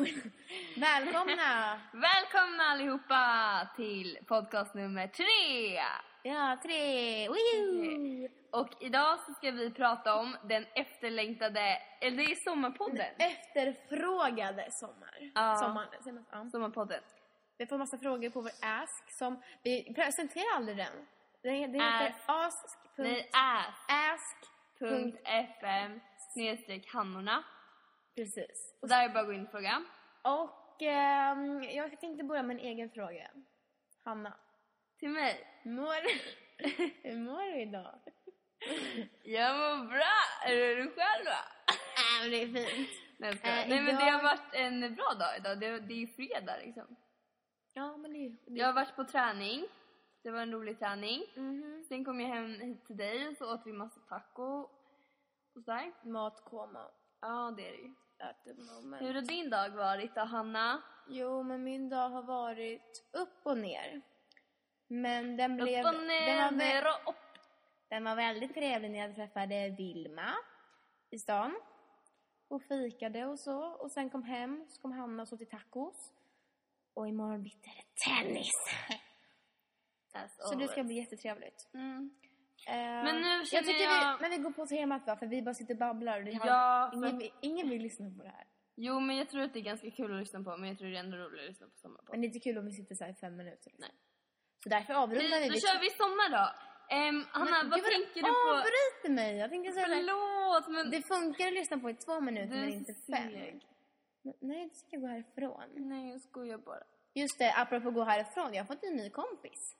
Välkomna! Välkomna allihopa till podcast nummer tre! Ja, tre! Woohoo! Och idag så ska vi prata om den efterlängtade, eller det är sommarpodden. Efterfrågade sommar. Ja. Sommar, säger man- ja. Sommarpodden. Vi får massa frågor på vår Ask som... Vi presenterar aldrig den. Det heter ask. Ask.fm. ask.fm snedstreck hannorna. Precis. Och där är det bara att gå in och fråga. Och ehm, jag tänkte börja med en egen fråga. Hanna, Till mig. mår, hur mår du idag? Jag mår bra! Är det du själv då? Äh, men det är fint. Nej. Eh, Nej men det idag- har varit en bra dag idag. Det, det är ju fredag liksom. Ja, men det är ju... Jag har varit på träning. Det var en rolig träning. Mhm. Sen kom jag hem hit till dig och så åt vi massa taco och sådär. Matkoma. Ja, det är det ju. At the moment. Hur har din dag varit då, Hanna? Jo, men min dag har varit upp och ner. Men den blev... Upp och ner, den, var, ner och upp. den var väldigt trevlig när jag träffade Vilma i stan. Och fikade och så. Och sen kom hem, så kom Hanna och så till tacos. Och imorgon bitti är det tennis. Så det ska bli jättetrevligt. Mm. Men nu jag känner tycker jag- Vi, men vi går på temat då, för vi bara sitter och babblar. Och det har, Ja, för- ingen, ingen vill lyssna på det här. Jo, men jag tror att det är ganska kul att lyssna på, men jag tror det är ändå roligare att lyssna på sommarpodd. Men det är inte kul om vi sitter så i fem minuter. Liksom. Nej. Så därför avrundar Vi, vi. då vid- kör vi sommar då. Ehm, Hanna, Men vad tänker du på? Avbryter mig! Jag tänkte säga det. Förlåt, men Det funkar att lyssna på i två minuter men inte fem. seg. Nej, du ska gå härifrån. Nej, jag skojar bara. Just det, apropå gå härifrån. Jag har fått en ny kompis.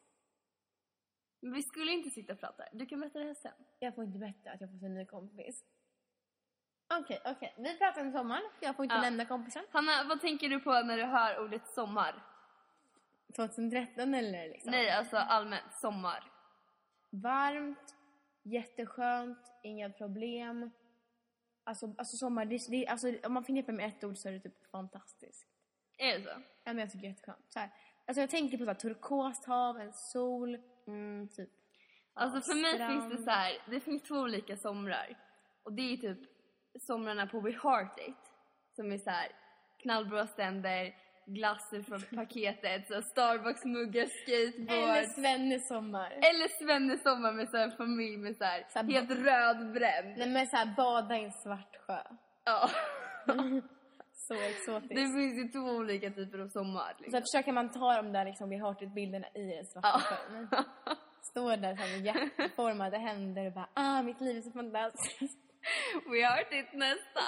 Men vi skulle inte sitta och prata. Du kan berätta det här sen. Jag får inte berätta att jag fått en ny kompis. Okej, okej. Vi pratar om sommaren. Jag får inte Ja. nämna kompisen. Hanna, vad tänker du på när du hör ordet sommar? 2013 eller liksom. Nej, alltså allmänt sommar. Varmt, jätteskönt, inga problem. Alltså, alltså sommar, det, det, alltså, om man förknippar med ett ord så är det typ fantastiskt. Är det så? Ja, men jag tycker det är jätteskönt. Så här, alltså jag tänker på så här, turkost hav, en sol, Mm. typ. Alltså för mig strand. finns det så här, det finns två olika somrar. Och det är typ somrarna på We Heart It. Som är så här knallbra ständer, glasser från paketet, så Starbucks-muggar, skateboard. Eller Svennes sommar. Eller Svennes sommar med så här familj med så här, Så här helt rödbränd. Nej men såhär, bada i en svart sjö. Ja. Så exotiskt. Det finns ju två olika typer av sommar. Så Liksom. här, försöker man ta de där liksom, vi har hört bilderna i den svarta Ja. Står där så med hjärtformade händer och bara ah mitt liv är så fantastiskt. We Heart It nästa.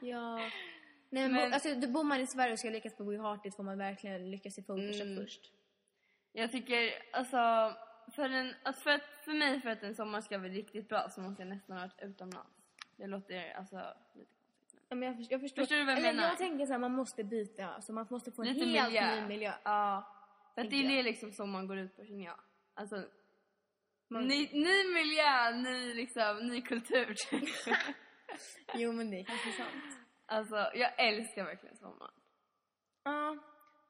Ja. Nej men, Men- alltså, då bor man i Sverige och ska lyckas på We Heart It får man verkligen lyckas i Photoshop Mm. först. Jag tycker, alltså, för, en, alltså för, att, för mig för att en sommar ska bli riktigt bra så måste jag nästan ha varit utomlands. Det låter alltså lite men jag, förstår, jag förstår. Förstår du vad jag Eller, menar? Jag tänker så här, man måste byta. Alltså, man måste få en Lite helt miljö. ny miljö. Ja. För att det är det liksom som man går ut på känner jag. Alltså, Man- ny, ny miljö, ny liksom, ny kultur. Jo men det är kanske sant. alltså, jag älskar verkligen sommaren. Ja.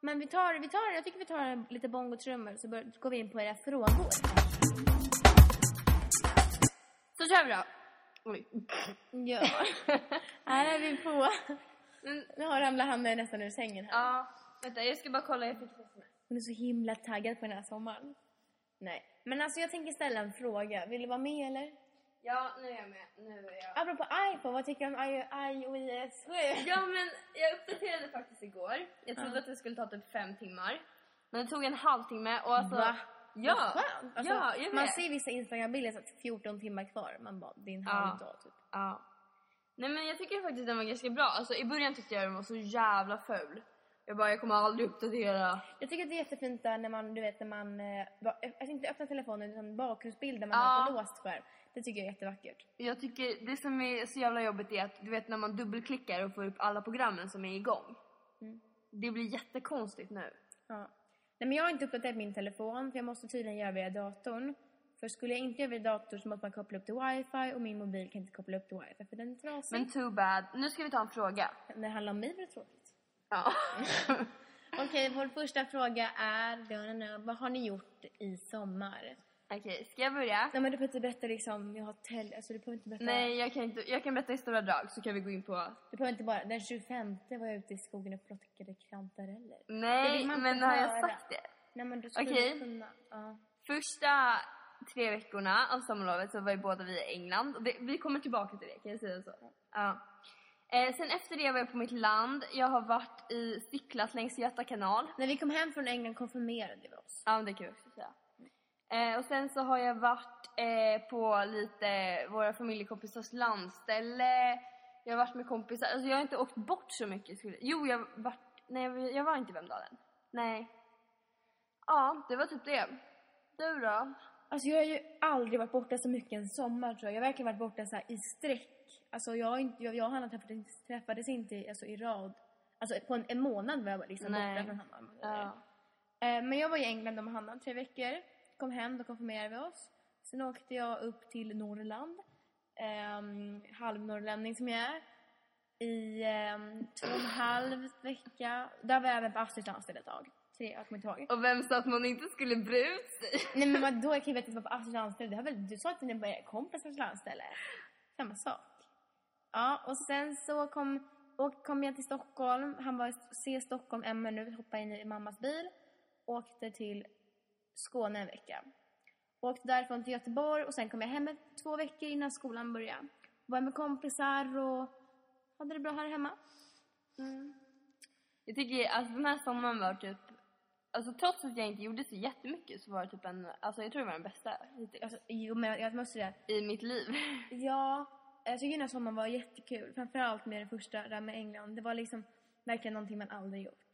Men vi tar, vi tar, jag tycker vi tar lite bongotrummor så bör, går vi in på era frågor. Så kör vi då. Oj. Ja. här är vi på. Nu har ramlat Hanna nästan ur sängen här. ja, vänta jag ska bara kolla, jag fick sms. Hon är så himla taggad på den här sommaren. Nej. Men alltså jag tänker ställa en fråga. Vill du vara med eller? Ja, nu är jag med. Nu är jag. Apropå iPhone, vad tycker du om iOS 7? Ja, men jag uppdaterade faktiskt igår. Jag trodde Ja. att det skulle ta typ fem timmar. Men det tog en halvtimme och alltså... Va? Ja! Skönt. Alltså, ja, jag man ser vissa Instagram-bilder så att 14 timmar kvar. Man bara, det är en halv dag typ. Ja. Nej men jag tycker faktiskt den var ganska bra. Alltså i början tyckte jag den var så jävla ful. Jag bara, jag kommer aldrig uppdatera. Jag tycker att det är jättefint där när man, du vet när man, eh, ba- alltså inte öppnar telefonen utan bakgrundsbilder man Ja. har på låst skärm. Det tycker jag är jättevackert. Jag tycker det som är så jävla jobbigt är att du vet när man dubbelklickar och får upp alla programmen som är igång. Mm. Det blir jättekonstigt nu. Ja. Nej men jag har inte uppdaterat min telefon för jag måste tydligen göra via datorn. För skulle jag inte göra via dator så måste man koppla upp till wifi och min mobil kan inte koppla upp till wifi för den är trasig. Men too bad. Nu ska vi ta en fråga. När det handlar om mig var det tråkigt. Ja. Okej, vår första fråga är, vad har ni gjort i sommar? Okej, ska jag börja? Nej men du behöver inte berätta liksom, jag har tält, alltså du behöver inte berätta. Nej, jag kan, inte, jag kan berätta i stora drag så kan vi gå in på... Du behöver inte bara, den 25 var jag ute i skogen och plockade kantareller. Nej, men har jag sagt det? Nej men du skulle Okej. kunna, ja. Första tre veckorna av sommarlovet så var ju båda vi i England. Det, vi kommer tillbaka till det, kan jag säga så? Ja. Eh, sen efter det var jag på mitt land. Jag har varit i cyklat längs Göta kanal. När vi kom hem från England konfirmerade vi oss. Ja, det kan jag också säga. Eh, och sen så har jag varit eh, på lite våra familjekompisars landställe. Jag har varit med kompisar. Alltså jag har inte åkt bort så mycket. Skulle... Jo, jag varit... Nej, jag- var inte i Vemdalen. Nej. Ja, det var typ det. Du då? Alltså jag har ju aldrig varit borta så mycket en sommar tror jag. Jag har verkligen varit borta så i sträck. Alltså jag, har inte, jag, jag och Hanna träffades, träffades inte alltså, i rad. Alltså på en, en månad var jag liksom Nej. borta från Hanna. Ja. Eh, Men jag var i England med Hanna tre veckor. Kom hem, då konfirmerade vi oss. Sen åkte jag upp till Norrland. Um, halvnorrlänning som jag är. I um, två och en halv vecka. Där var jag även på Astrids landställe ett tag. Tre, jag kommer inte ihåg. Och vem sa att man inte skulle bre ut sig? Nej men vadå, jag kan ju veta att jag var på Astrids landställe. Det har väl, du sa att ni var kompisars landställe? Samma sak. Ja, och sen så kom, och kom jag till Stockholm. Han var se Stockholm en minut, hoppade in i mammas bil. Åkte till Skåne en vecka. Åkte därifrån till Göteborg och sen kom jag hem två veckor innan skolan började. Var med kompisar och hade det bra här hemma. Jag tycker alltså den här sommaren var typ... Alltså trots att jag inte gjorde så jättemycket så var det typ en... Alltså jag tror det var den bästa hittills. Alltså, jo, men jag måste säga, I mitt liv. Ja, jag tycker den här sommaren var jättekul. Framförallt med det första där med England. Det var liksom verkligen någonting man aldrig gjort.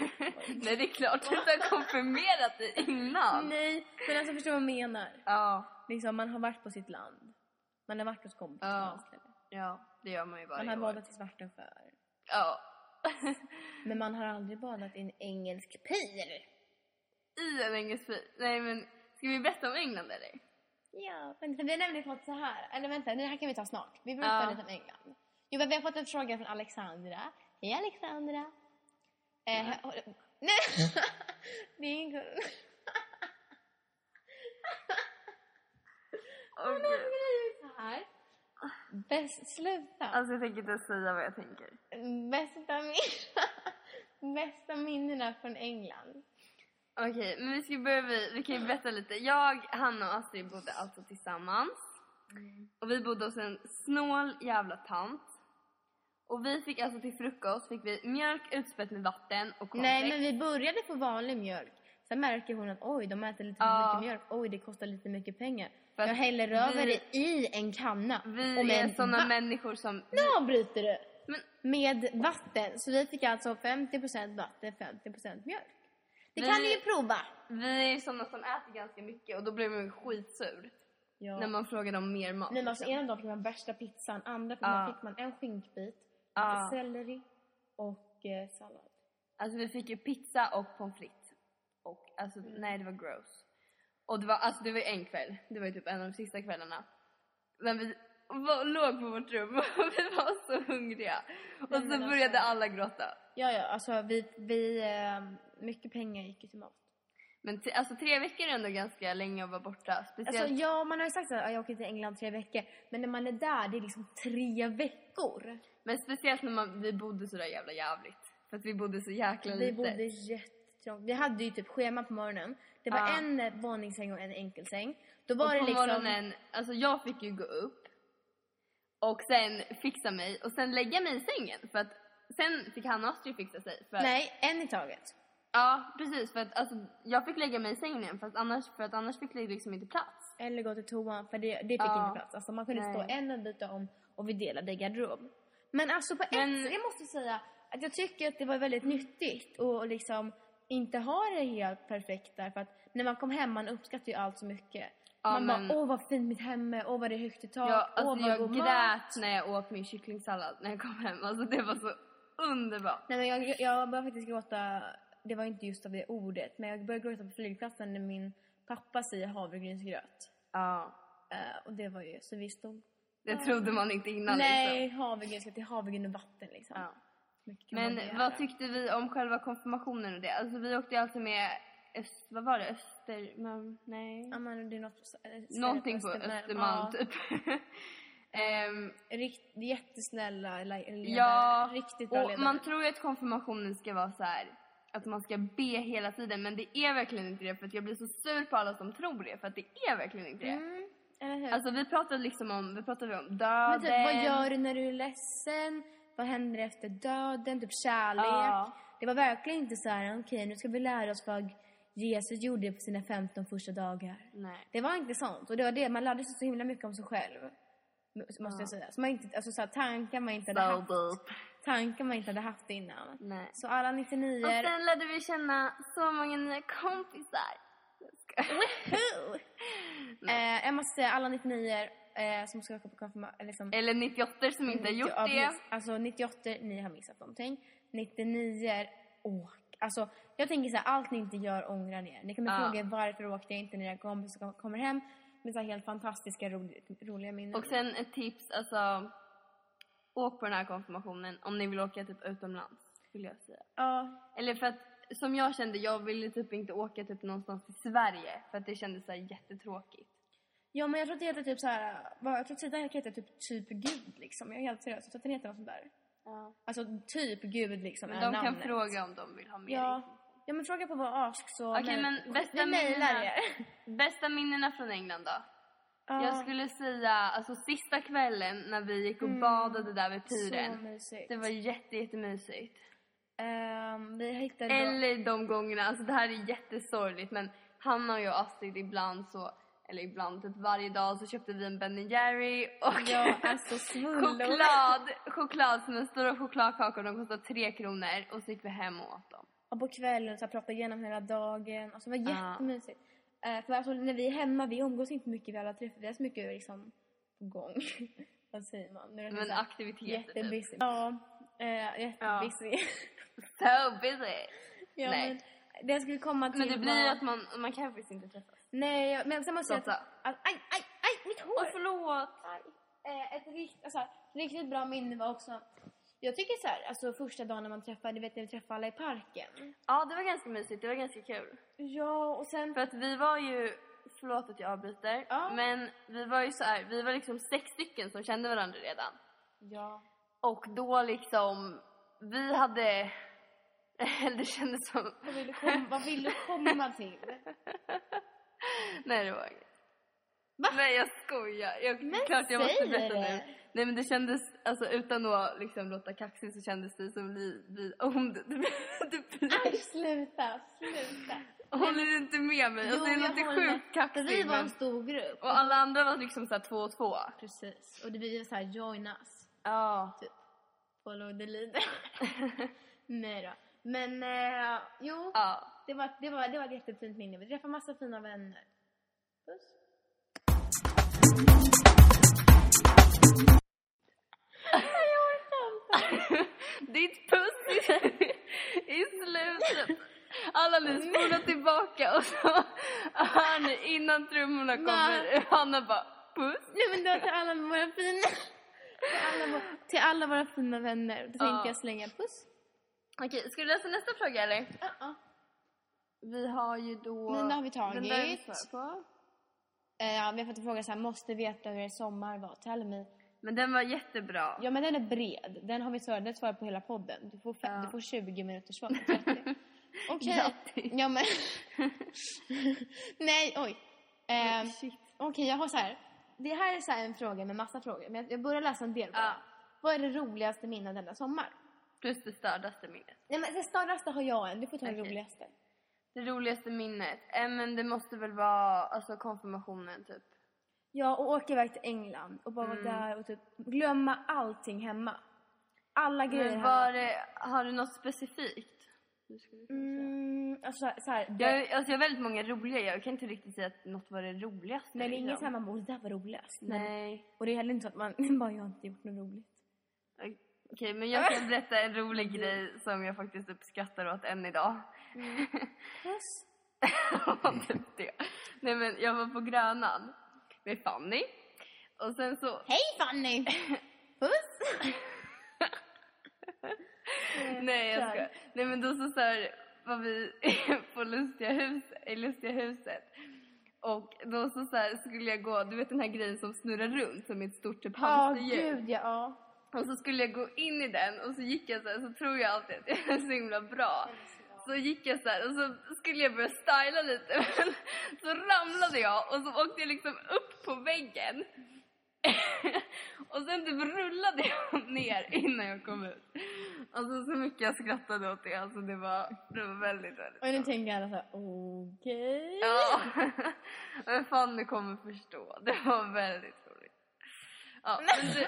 Nej det är klart du inte har konfirmerat dig innan. Nej, men alltså förstår vad jag menar. Ja, Liksom, man har varit på sitt land. Man har varit hos kompisar. Ja. ja det gör man ju Man varje har år. badat i Svartensjö. Ja. Men man har aldrig badat i en engelsk pir. I en engelsk bil. Nej men, ska vi berätta om England eller? Ja, för vi har nämligen fått så här. Eller vänta, det här kan vi ta snart. Vi berättar Ja. lite om England. Jo, men vi har fått en fråga från Alexandra. Hej Alexandra. Eh, har- nej! det är ingen gud. alltså, grejen är så här. Bäst, sluta. Alltså jag tänker inte säga vad jag tänker. Bästa, min, bästa minnena från England. Okej, men vi ska börja vi, vi kan ju berätta lite. Jag, Hanna och Astrid bodde alltså tillsammans. Och vi bodde hos en snål jävla tant. Och vi fick alltså till frukost fick vi mjölk utspätt med vatten och cornflakes. Nej, men vi började få vanlig mjölk. Sen märker hon att oj, de äter lite för mycket mjölk. Oj, det kostar lite mycket pengar. För jag häller över vi- det i en kanna. Vi är va- människor som... Nu avbryter du! Men Med vatten. Så vi fick alltså 50% vatten, 50% mjölk. Det Vi- kan ni ju prova! vi är såna som äter ganska mycket och då blir man skitsur. Ja. När man frågar om mer mat. Nej, men alltså, liksom. ena dagen fick man värsta pizzan, andra Ja. fick man en skinkbit, Ja. selleri och eh, sallad. Alltså vi fick ju pizza och pommes frites. Och alltså nej det var gross. Och det var, alltså det var en kväll. Det var ju typ en av de sista kvällarna. Men vi var, låg på vårt rum och vi var så hungriga. Och Nej, så men alltså- började alla gråta. Ja, ja, alltså vi, vi eh, mycket pengar gick ju till mat. Men alltså tre veckor är ändå ganska länge att vara borta. Speciellt, Alltså ja, man har ju sagt här, jag åker till England tre veckor. Men när man är där, det är liksom tre veckor. Men speciellt när man, vi bodde så där jävla jävligt. För att vi bodde så jäkla Vi lite. bodde jättetrångt. Vi hade ju typ schema på morgonen. Det var Ja. en våningssäng och en enkelsäng. Då var och det på liksom... morgonen, alltså jag fick ju gå upp och sen fixa mig och sen lägga mig i sängen. För att sen fick Hanna och Astrid fixa sig. För Nej, en i taget. Ja, precis. För att alltså, jag fick lägga mig i sängen igen för att annars, för att annars fick det liksom inte plats. Eller gå till toan, för det, det fick Ja. inte plats. Alltså man kunde Nej. stå en och byta om och vi delade garderob. Men alltså på Men- ett jag måste säga att jag tycker att det var väldigt nyttigt att liksom inte ha det helt perfekt där. För att när man kom hem, man uppskattade ju allt så mycket. Ja, man men- bara, åh vad fint mitt hem är, åh vad det är högt i tak, Jag, åh alltså, vad jag grät mat. när jag åt min kycklingsallad när jag kom hem. Alltså det var så underbart. Nej men jag, jag började faktiskt gråta, det var inte just av det ordet, men jag började gråta på flygplatsen när min pappa säger havregrynsgröt. Ja. Eh, och det var ju, så vi stod Det trodde man inte innan Nej, liksom. havregrynsgröt till havregryn och vatten liksom. Ja. Men vad tyckte vi om själva konfirmationen och det? Alltså vi åkte ju alltså med öst, vad var det, Öster, men, nej. Ja men det är något... ställe Någonting på Östermalm. Östermalm Ja. typ. Ehm, Rikt, jättesnälla ele- elever. ja, Riktigt bra och ledare. man tror ju att konfirmationen ska vara så här att man ska be hela tiden men det är verkligen inte det för jag blir så sur på alla som tror det för att det är verkligen inte det. Mm, eller hur? Alltså vi pratade liksom om, vi pratade om döden. men typ, vad gör du när du är ledsen? Vad händer efter döden? Typ kärlek. Ja. Det var verkligen inte så här, okej nu ska vi lära oss vad Jesus gjorde på sina 15 första dagar. Nej. Det var inte sånt. Och det var det, man lärde sig så himla mycket om sig själv. Måste Ja. jag säga. Så man inte, alltså så här, tankar man inte hade So haft. Tankar man inte hade haft innan. Nej. Så alla 99 Och sen lärde vi känna så många nya kompisar. Jag eh, jag måste säga alla 99 eh, som ska åka på konfirmation. Liksom, Eller 98 som inte har gjort Ja, det. precis. Alltså 98, ni har missat någonting. 99, åk. Alltså jag tänker så här, allt ni inte gör ångrar ni. Ni kommer Ja. fråga varför åkte jag inte när kompisar kom- kommer hem med så här helt fantastiska roliga, roliga minnen. Och sen ett tips, alltså åk på den här konfirmationen om ni vill åka typ utomlands, vill jag säga. Ja, Eller för att som jag kände, jag ville typ inte åka typ någonstans i Sverige för att det kändes så jättetråkigt. ja men jag tror att det heter typ så här, vad, jag tror att sidan heter typ typ Gud liksom. Jag är helt seriös, jag tror att den heter något sånt där. Ja. Alltså typ Gud liksom Men de namnet. kan fråga om de vill ha mer Ja. Ja men fråga på vår ask så Okej, mejl- men bästa minnena. Bästa minnena från England då? Ja, Jag skulle säga, alltså sista kvällen när vi gick och Mm. badade där vid piren. Det var jätte, jättemysigt. Ehm, vi hittade Eller de gångerna, alltså det här är jättesorgligt men Hanna och jag och Astrid ibland så, eller ibland typ varje dag så köpte vi en Ben Jerry och Ja, alltså choklad, choklad som en stora chokladkakor, de kostade tre kronor och så gick vi hem och åt dem. Och på kvällen så pratade igenom hela dagen. Alltså, det var Ja. jättemysigt. Eh, för alltså, när vi är hemma, vi umgås inte mycket, vi alla träffar. Vi har så mycket liksom på gång. Vad säger man? Nu är det Men aktiviteter typ. Jättebusy. Ja, eh, jättebusy. So busy! ja, Nej. men det jag skulle komma till Men det blir ju var... att man, man kan faktiskt inte träffas. Nej, jag- men sen måste jag att... att aj, aj, aj, mitt hår! Åh förlåt! Aj. Eh, ett rikt, alltså, riktigt bra minne var också... Jag tycker så här, alltså första dagen när man träffade, du vet när vi träffade alla i parken. Ja det var ganska mysigt, det var ganska kul. Ja, och sen... För att vi var ju, förlåt att jag avbryter, Ja. men vi var ju så här, vi var liksom sex stycken som kände varandra redan. Ja. Och då liksom, vi hade, det kändes som, Vad vill du komma, vad vill du komma till? nej det var inget. Va? Nej jag skojar, jag, Men klart jag måste berätta det. nu. Nej men det kändes, alltså utan att liksom låta kaxig så kändes det som vi, vi owned the Aj, place. sluta, sluta. Håller du inte med mig? Alltså jag jag låter sjukt kaxig vi var en stor grupp. och alla andra var liksom såhär två och två. Precis. Och det var såhär, join us. Ja. Follow the leader. Nej då. Men eh, jo, Ja. det var, det, var, det var ett jättefint minne. Vi träffade massa fina vänner. Puss. Ditt puss i, slutet. Alla ni spolar tillbaka och så hör ni innan trummorna kommer Hanna bara puss. Nej men det var till alla våra fina... till, alla, till alla våra fina vänner. Då tänkte Ja. jag slänga puss. Okej, ska du läsa nästa fråga eller? Uh-uh. Vi har ju då... Där har vi Den där vi tagit. svar på. Eh, ja, vi har fått en fråga så här, måste veta hur er sommar var. Tell me. Men den var jättebra. Ja men den är bred. Den har vi svarat, den svarar på hela podden. Du får, fem, Ja. du får 20 minuters svar på 30. Okej. Grattis. Ja men. Nej, oj. Shit. Okej, jag har så här. Det här är så här en fråga med massa frågor. Men jag- jag börjar läsa en del bara. Ja. Vad är det roligaste minnet denna sommar? Plus det stördaste minnet. Nej men det största har jag en. Du får ta det Okej. roligaste. Det roligaste minnet? Eh, men det måste väl vara alltså konfirmationen typ. Ja, och åka iväg till England och bara Mm. vara där och typ glömma allting hemma. Alla grejer Men hemma. var det, har du något specifikt? Du skulle kunna säga. Mm, alltså så här. Det, Jag, alltså jag har väldigt många roliga, jag kan inte riktigt säga att något var det roligaste. nej, det är inget liksom. så här man bara, "Åh, det där var roligast. Men- Nej. Och det är heller inte så att man bara, jag har inte gjort något roligt. Okej, men jag kan berätta en rolig grej som jag faktiskt uppskattar åt än idag. Puss. typ det. Nej men jag var på Grönan med Fanny. Och sen så... Hej Fanny! Puss! Nej jag ska. Nej men då så, så här, var vi på Lustiga, hus, i Lustiga huset. Och då så, så här skulle jag gå, du vet den här grejen som snurrar runt som är ett stort typ Ja, hamsterhjul. gud ja. Och så skulle jag gå in i den och så gick jag så här, så tror jag alltid att jag är så himla bra. Så gick jag så här och så skulle jag börja styla lite men så ramlade jag och så åkte jag liksom upp på väggen. och sen typ rullade jag ner innan jag kom ut. Alltså så mycket jag skrattade åt det, alltså det var, det var väldigt, väldigt Och nu tänker alla såhär, okej. Ja, men Fanny kommer förstå. Det var väldigt. Ja, du,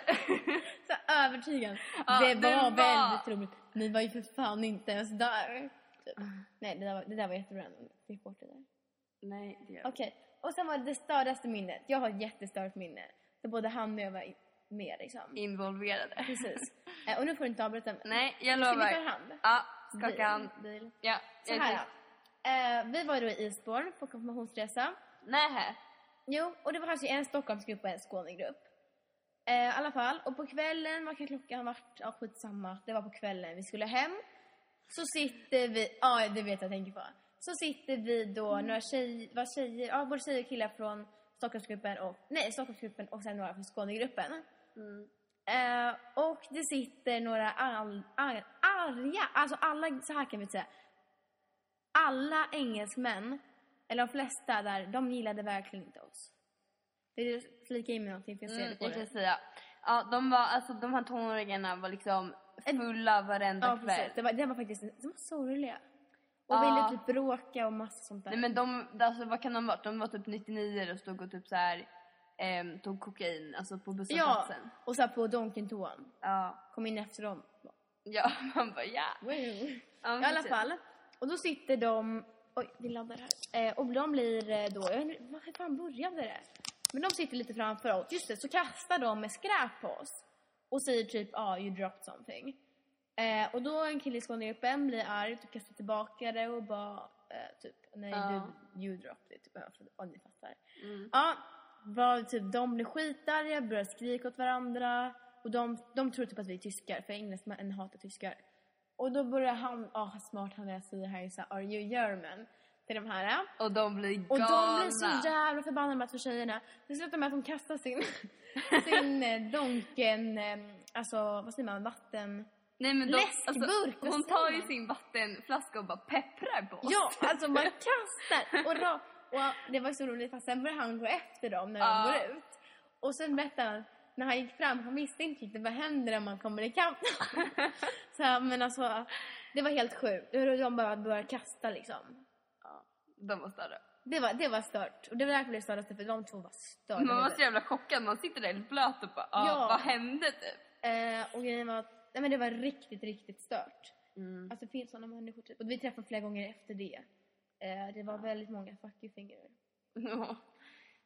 Så övertygad. Ja, det var var- väldigt roligt. Ni var ju för fan inte ens där. Typ. Nej, det där var, det där var jättebra. Klipp bort det där. Nej, det gör Okej, och sen var det det stördaste minnet. Jag har ett jättestört minne. Där både han och jag var med liksom. involverade. Precis. Eh, och nu får du inte avbryta mig. Nej, jag Ska vi lovar. ta hand? Ja, skaka hand. Bil. Ja, Så här är då. Eh, vi var då i Eastbourne på konfirmationsresa. Nej. Jo, och det var kanske en Stockholmsgrupp och en Skånegrupp. Eh, I alla fall, och på kvällen, vad kan klockan ha varit? Ja, skitsamma. Det var på kvällen vi skulle hem. Så sitter vi, ja det vet jag tänker på. Så sitter vi då, några tjejer, var tjejer, ja både tjejer och killar från Stockholmsgruppen och, nej Stockholmsgruppen och sen några från Skånegruppen. Mm. Eh, och det sitter några all, ar, arga, alltså alla, så här kan vi säga. Alla engelsmän, eller de flesta där, de gillade verkligen inte oss. Vill du flika in med någonting för jag ser Mm, det på jag kan säga. Ja, de var, alltså de här tonåringarna var liksom fulla varenda Ja, kväll. precis. Det var, det var faktiskt, de var så roliga. Och Ja. ville typ bråka och massa sånt där. Nej men de, alltså vad kan de ha varit? De var typ 99 och stod och typ så här ehm, tog kokain, alltså på ja, busshållplatsen. och så på Donken-toan. Ja. Kom in efter dem. Ja, man bara ja. Wow. ja I alla fall. Och då sitter de... Oj, vi laddar här. Eh, och de blir eh, då... Jag vet inte, vad fan började det? Men de sitter lite framför oss. Just det, så kastar de med skräp på oss. Och säger typ, ja, ah, you dropped something. Eh, och då en kille i Skånegruppen blir arg, typ kastar tillbaka det och bara eh, typ, nej Ja. du, you dropped it. Typ, ja, ni fattar. Mm. Ja, var, typ, de blir skitarga, börjar skrika åt varandra. Och de, de tror typ att vi är tyskar, för engelsmän hatar tyskar. Och då börjar han, ah smart han är, säger här så här, are you German? Till de här. Och de blir galna. Och de blir så jävla förbannade med att få tjejerna. Det slutar med att de kastar sin, sin eh, donken, eh, alltså vad säger man, vatten... Nej, men de, Läskburk, vad hon tar ju sin vattenflaska och bara pepprar på oss. Ja, alltså man kastar! Och, ra- och det var så roligt för sen började han gå efter dem när de Ja. går ut. Och sen berättade han, när han gick fram, han visste inte riktigt vad händer om man kommer ikapp Så men alltså, det var helt sjukt. De bara började kasta liksom. De var större. Det var, det var stört. Och det var därför det blev stördaste, för de två var störda. Man var så jävla chockad. Man sitter där helt blöt och bara, ah, Ja. vad hände typ? Eh, och grejen var att, nej men det var riktigt, riktigt stört. Mm. Alltså det finns sådana människor typ. Och vi träffade flera gånger efter det. Eh, det var väldigt många fuck you fingrar. Ja.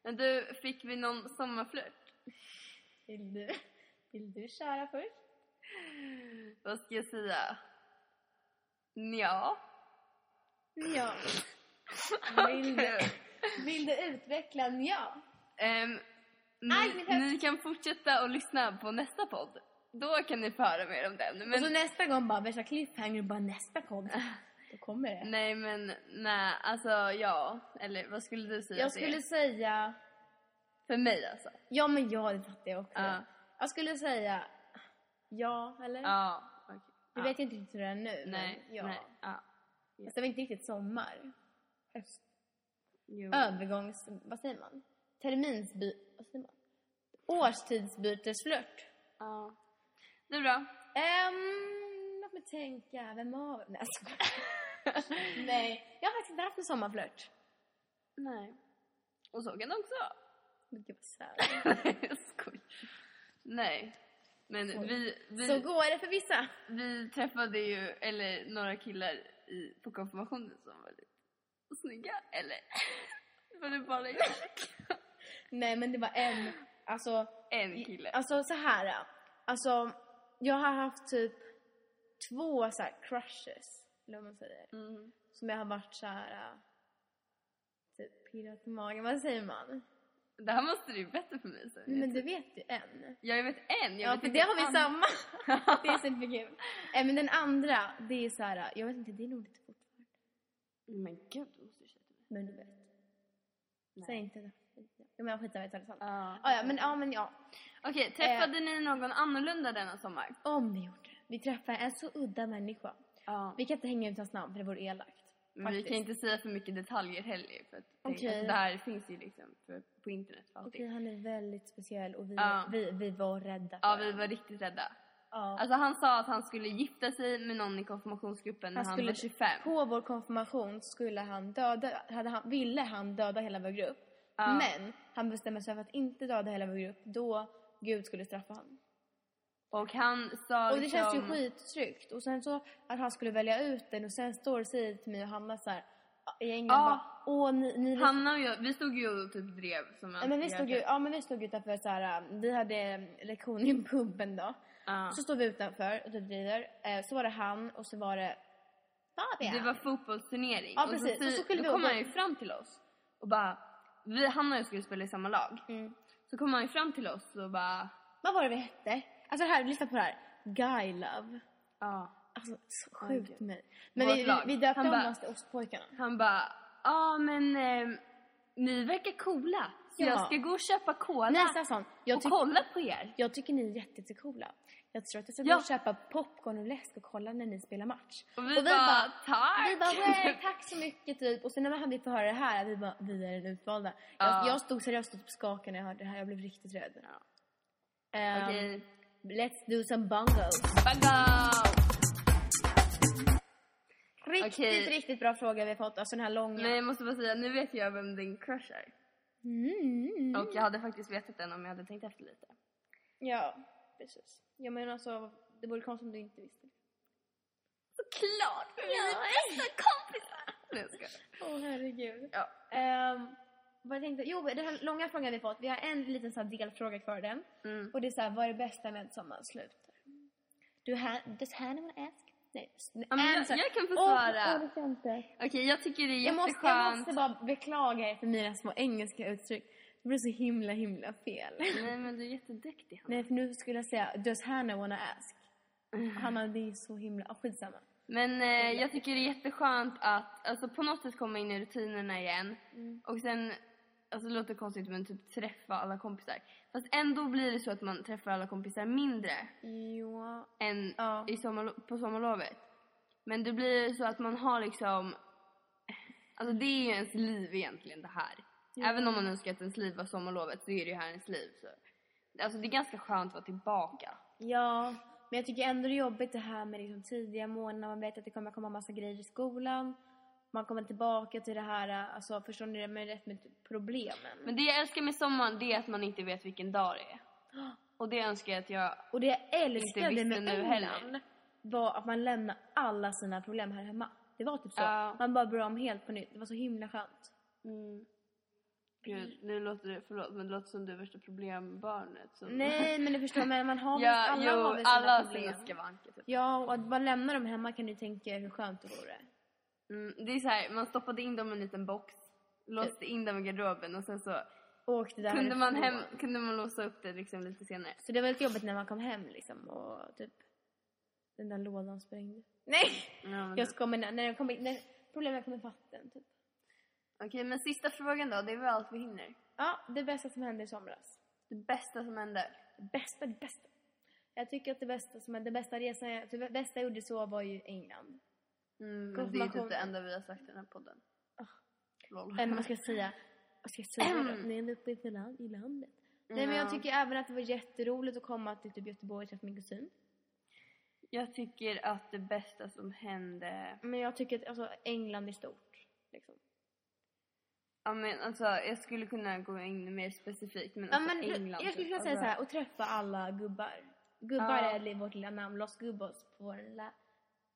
Men du, fick vi någon sommarflört? Vill du, vill du köra först? Vad ska jag säga? Ja. Ja. Vill du, vill du utveckla en ja? Ehm, Aj, ni, höft. ni kan fortsätta och lyssna på nästa podd. Då kan ni få höra mer om den. Men, Och så nästa gång bara värsta cliffhanger och bara nästa podd. Då kommer det. nej men nej, alltså ja. Eller vad skulle du säga Jag att skulle säga... För mig alltså. Ja men ja, det fattar jag också. Ja. Jag skulle säga ja, eller? Ja. okej. Vi ja. vet ju inte riktigt hur det är nu. Nej, men ja. nej. Ja. Fast det var inte riktigt sommar. Jo. Övergångs... Vad säger man? Terminsby... Vad säger man? Årstidsbytesflört. Ja. Du då? Um, låt mig tänka. Vem av... Nej, jag skojar. Nej, jag har faktiskt inte haft en sommarflört. Nej. Och såg han också? Men gud vad sad. Nej, jag skojar. Nej. Men vi, vi, Så går det för vissa. vi träffade ju, eller några killar i, på konfirmationen som var snygga, eller? Var det bara jag? Nej, men det var en... Alltså, En kille. alltså så här. Alltså, jag har haft typ två så här crushes, eller vad man säger. Mm. Som jag har varit så här... äh, Typ pirrat på magen. Vad säger man? Det här måste du ju berätta för mig sen. Men du vet ju en. Ja, jag vet en. Jag Ja, vet för det har vi samma. det är superkul. Eh, Men den andra, det är så här, jag vet inte, det är nog lite. Men gud, du måste du säga till mig. Men du vet. Säg inte det. Ja, men skitsamma, jag tar det sen. Ja. Ah, ja, men, ja, men ja. Okej, träffade ni någon annorlunda denna sommar? Om vi gjorde. Vi träffade en så udda människa. Ja. Vi kan inte hänga ut hans namn för det vore elakt. Men vi kan inte säga för mycket detaljer heller för att det, Okej. alltså, det här finns ju liksom för, på internet för allting. Okej, han är väldigt speciell och vi, Ja. vi, vi var rädda Ja, vi var riktigt rädda. Ja. Alltså han sa att han skulle gifta sig med någon i konfirmationsgruppen när Han han, skulle- var 25. På vår konfirmation skulle han döda, hade han, ville han döda hela vår grupp. Ja. Men han bestämde sig för att inte döda hela vår grupp då Gud skulle straffa honom. Och han sa Och det känns ju liksom- skittryggt. Och sen så att han skulle välja ut den och sen står och säger till mig och Hanna så här i gängen Ja. bara Åh ni, ni Hanna och jag, vi stod ju och typ drev som Ja, men vi stod ju, ja men vi stod utanför så här, um, vi hade um, lektion i puben då. Ja. Så stod vi utanför och typ driver. Eh, så var det han och så var det Fabian. Det var fotbollsturnering. Ja, och precis. Så, Och så skulle då vi kom han ju fram till oss och bara, vi, Hanna och jag skulle spela i samma lag. Mm. Så kom han ju fram till oss och bara, Vad var det vi hette? Alltså här, lyssna på det här. Guy Love. ja. Alltså så sjukt med. Men Vårt vi, vi, vi döpte Han om bara- oss till Ostpojkarna. Han bara, ja men eh, ni verkar coola. Så Ja. jag ska gå och köpa cola Nästan sån. Jag, och kolla på er. jag tycker ni är jätte- jättecoola. Jag tror att jag ska Ja. gå och köpa popcorn och läsk och kolla när ni spelar match. Och vi, Och vi bara, tack. Vi bara, "Nej, tack så mycket typ. Och sen när han fick höra det här, vi bara, vi är den utvalda. Ja. Jag, jag stod seriöst och typ skakade när jag hörde det här. Jag blev riktigt rädd. Ja. Ehm, Okej, Let's do some bongos. bango! Riktigt, Okej. riktigt bra fråga vi har fått. Alltså den här långa. Men jag måste bara säga, nu vet jag vem din crush är. Mm. Och jag hade faktiskt vetat den om jag hade tänkt efter lite. Ja, precis. Jag menar alltså, det vore konstigt om du inte visste. Såklart! För vi är bästa kompisar! Nej, jag. Åh herregud. Ja. Ehm, vad jag tänkte, jo den här långa frågan vi fått, vi har en liten så här delfråga kvar den. Mm. Och det är så här, vad är det bästa med ett sommarslut? Du, ha, does Hannah ask? Nej. Ja, men jag, jag kan få svara. det ska jag. Okej, tycker det är Jag måste, jag jätteskönt. måste bara beklaga er för mina små engelska uttryck. Det blir så himla himla fel. Nej, men du är jätteduktig. Hanna. Nej, för nu skulle jag säga, does Hannah wanna ask? Hanna, det är så himla... Oh, skitsamma. Men eh, jag tycker det är jätteskönt att alltså, på något sätt komma in i rutinerna igen. Mm. Och sen, alltså det låter konstigt men typ träffa alla kompisar. Fast ändå blir det så att man träffar alla kompisar mindre Jo, än Ja. i sommarlo- på sommarlovet. Men det blir så att man har liksom, alltså det är ju ens liv egentligen det här. Även om man önskar att ens liv var sommarlovet så är det ju här ens liv. Så. Alltså det är ganska skönt att vara tillbaka. Ja, men jag tycker ändå det är jobbigt det här med liksom tidiga månader. Man vet att det kommer komma massa grejer i skolan. Man kommer tillbaka till det här, alltså förstår ni det med rätt med problemen. Men det jag älskar med sommaren det är att man inte vet vilken dag det är. Och det önskar jag att jag... Och det jag älskade med nu England heller. var att man lämnar alla sina problem här hemma. Det var typ så. Ja. Man bara började om helt på nytt. Det var så himla skönt. Mm. Gud, nu låter det, förlåt, men det låter som du värsta problembarnet. Som... Nej, men du förstår, men man har ja, alla jo, har väl sina alla har problem. sina skavanker typ. Ja, och att bara lämna dem hemma kan du tänka er hur skönt det vore. Mm, det är så här, man stoppade in dem i en liten box, låste in dem i garderoben och sen så Åkte där kunde man, hem, kunde man låsa upp det liksom lite senare. Så det var lite jobbigt när man kom hem liksom och typ den där lådan sprängde. Nej! Ja, men- Jag ska, men när, när, kom, när problemet kom ifatt den typ. Okej, men sista frågan då, det är väl allt vi hinner. Ja, det bästa som hände i somras. Det bästa som hände. Det bästa, det bästa. Jag tycker att det bästa som hände, det bästa resan, jag, det bästa jag gjorde så var ju England. Mm, men det är typ det enda vi har sagt i den här podden. Ah. Lol. Eller man ska säga, vad ska jag säga då? Jag är uppe i, land, i landet. Nej men jag Ja. tycker även att det var jätteroligt att komma till typ Göteborg och träffa min kusin. Jag tycker att det bästa som hände... Men jag tycker att alltså, England är stort. Liksom. Ja men alltså jag skulle kunna gå in mer specifikt men Ja, alltså men England jag skulle typ. kunna säga Alltså, så här, och träffa alla gubbar. Gubbar Ja. är vårt lilla namn, Los Gubbos, på vår lilla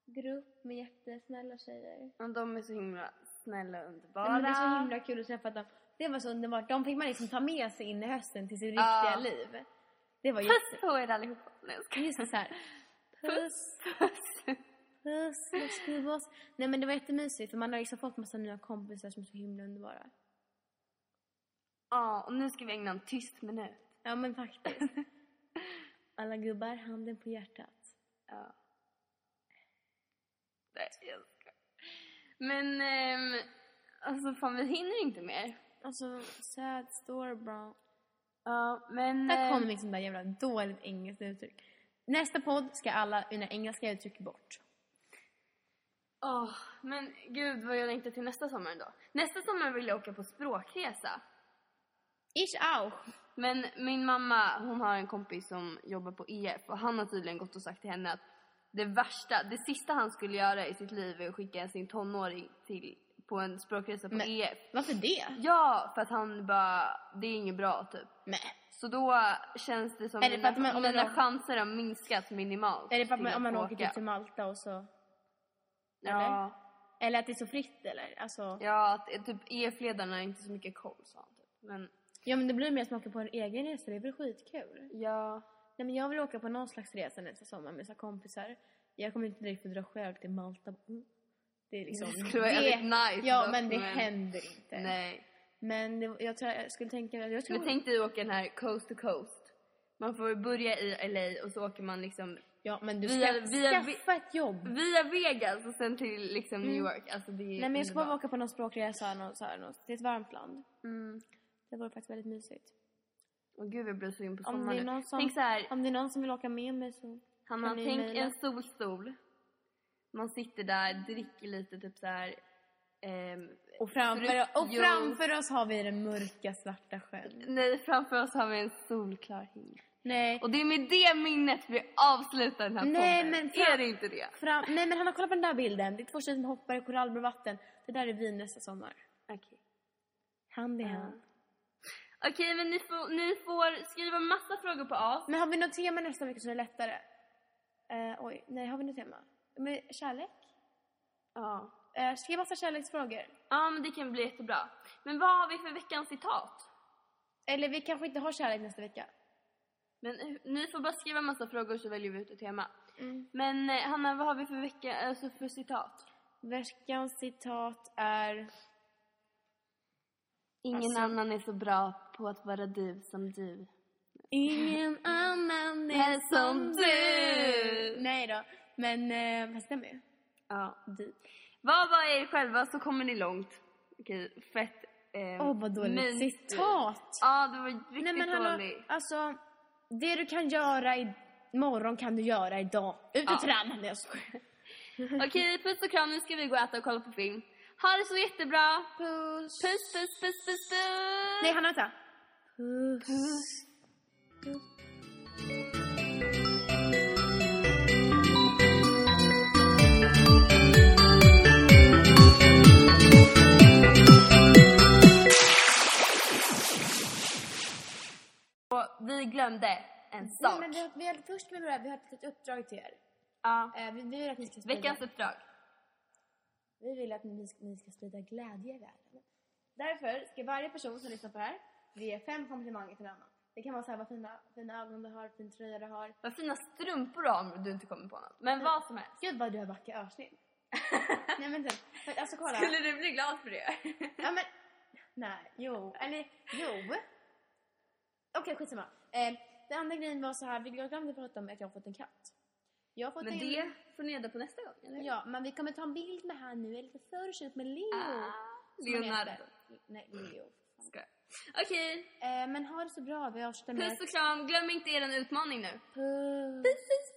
grupp med jättesnälla tjejer. ja, De är så himla snälla och underbara. men det är så himla kul att träffa dem. Det var så underbart. De fick man liksom ta med sig in i hösten till sitt riktiga liv. Det var. Puss på er allihopa. Nej jag skojar. Just det. Puss, Puss. puss, Los Gubbos. Nej men det var jättemysigt för man har liksom fått massa nya kompisar som är så himla underbara. Ja och nu ska vi ägna en tyst minut. Ja men faktiskt. Alla gubbar, handen på hjärtat. Ja. Nej jag skojar. Men, ehm, alltså fan vi hinner inte mer. Alltså, sad story bro. Ja, men... Där ehm, kom mitt sånt där jävla dåligt engelskt uttryck. Nästa podd ska alla mina engelska uttryck bort. Åh, men gud vad jag längtar till nästa sommar då. Nästa sommar vill jag åka på språkresa. Ich auch. Men min mamma, hon har en kompis som jobbar på EF och han har tydligen gått och sagt till henne att det värsta, det sista han skulle göra i sitt liv är att skicka sin tonåring till, på en språkresa på Men- EF. Varför det? Ja, för att han bara, det är inget bra typ. Nej. Så då känns det som Är det mina, man- om mina chanser har minskat minimalt. Är det för att man, om man åker typ till Malta och så... Ja, Eller att det är så fritt eller? Alltså... ja att, typ EF-ledarna har inte så mycket koll sa han typ. Men Ja men det blir mer som att åka på en egen resa, det är väl skitkul? ja, Nej men jag vill åka på någon slags resa nästa sommar med så kompisar. Jag kommer inte direkt få dra själv till Malta. Mm. Det är liksom... Det skulle vara jävligt nice Ja dock, men det men- händer inte. nej. Men det, jag tror jag skulle tänka... Jag tror, Men tänk dig att åka den här coast to coast. Man får börja i LA och så åker man liksom Ja men du Via- ska via- skaffa ett jobb. via Vegas och sen till liksom New York. Alltså det är Mm. Nej men jag ska bara åka på någon språkresa någon, så här, någon, till ett varmt land. Mm. Det vore faktiskt väldigt mysigt. Åh gud jag blir sugen på Om sommar det är någon som- Tänk så här, Om det är någon som vill åka med mig så... Hanna, kan ni tänk mejla? en solstol. Man sitter där, dricker lite typ så här. ehm, Och framför, och framför oss har vi den mörka svarta sjön. nej, framför oss har vi en solklar himmel. Nej. Och det är med det minnet vi avslutar den här Nej, podden. men fram- Är det inte det? Fram, nej men han har kollat på den där bilden. Det är två tjejer som hoppar i korallblå vatten. Det där är vi nästa sommar. Okej. Hand i hand. Okej, men ni får, ni får skriva massa frågor på oss. Men har vi något tema nästa vecka så är det lättare? Eh, oj, nej har vi något tema? Men kärlek? Ja. Eh, skriv massa kärleksfrågor. Ja, men det kan bli jättebra. Men vad har vi för veckans citat? Eller vi kanske inte har kärlek nästa vecka. Men eh, ni får bara skriva massa frågor så väljer vi ut ett tema. Mm. Men eh, Hanna, vad har vi för vecka, alltså för citat? Veckans citat är... Ingen Alltså- annan är så bra på att vara du som du. Ingen annan är som du. Nej då. Men eh, det stämmer ju. Ja. Du. Var bara er själva så kommer ni långt. Okej, fett. Eh, Åh vad dåligt mysigt. citat. Ja, det var riktigt Nej men hallå, dåligt. alltså. Det du kan göra i morgon kan du göra idag. Ut och Ja. träna. Nej jag skojar. Okej, puss och kram. Nu ska vi gå och äta och kolla på film. Ha det så jättebra. Puss. Puss, puss, puss, puss, puss. Nej Hanna vänta. Puss. Och vi glömde en Nej, sak. men vi, vi har, först med det här, vi har ett uppdrag till er. Ja. Eh, vi, vi vill att ni ska sprida, Veckans uppdrag. vi vill att ni ni ska sprida glädje i världen. Därför ska varje person som lyssnar på det här ge fem komplimanger till en annan. Det kan vara så här, vad fina, fina ögon du har, fin tröja du har. Vad fina strumpor du har om du inte kommer på något. Men vad som helst. Gud vad du har vackra örsninn. Nej men typ, alltså kolla. Skulle du bli glad för det? Ja men, nej, jo, eller jo. Okej skitsamma. Eh, den andra grejen var så här, vi glömde prata om att jag har fått en katt. Jag har fått Men en... det får ni reda på nästa gång, eller? Ja, men vi kommer ta en bild med han nu, är lite förtjust med Leo. Ah, Leonardo. Nej, Leo. Skojar. Okej, Eh, men ha det så bra, vi med... puss och kram. Glöm inte er utmaning nu. Puss, puss,